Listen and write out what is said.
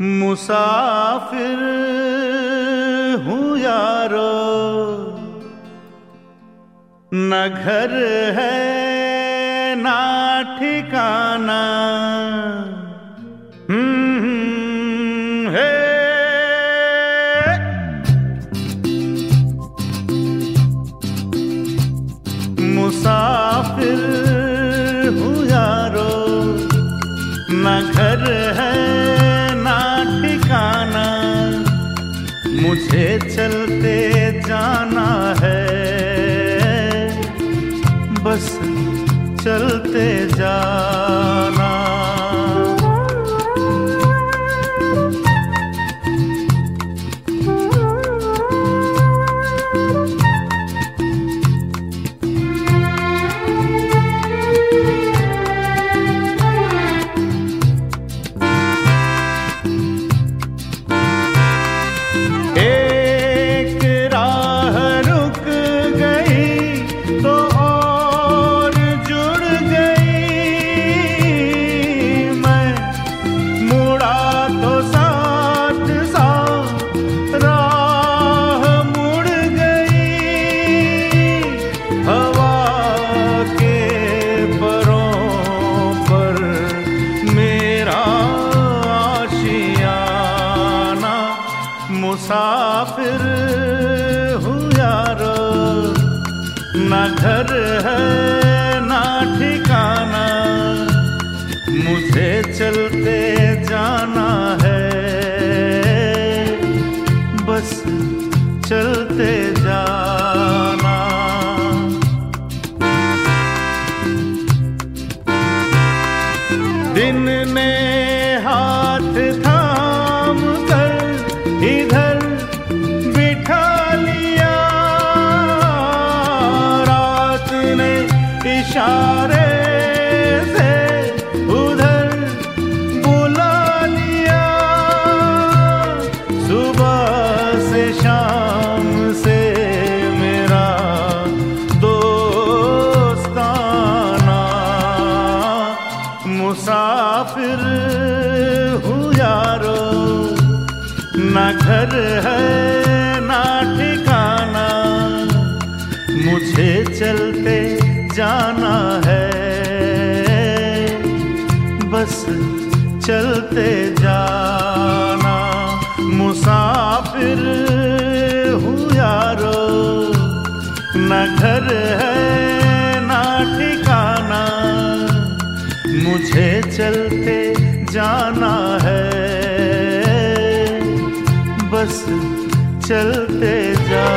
मुसाफिर हूँ यारो। न घर है ना ठिकाना। हम्म, मुसाफिर हूँ यारो। न घर है मुझे चलते जाना है। बस चलते जाना। न घर है ना ठिकाना मुझे चलते जाना है। बस चलते जाना। दिन में इशारे से उधर बुला लिया। सुबह से शाम से मेरा दोस्ताना मुसाफिर हूँ यारो। न घर है, ना ठिकाना। मुझे चलते जाना है। बस चलते जाना। मुसाफिर हूँ यारो। न घर है, ना ठिकाना। मुझे चलते जाना है। बस चलते जाना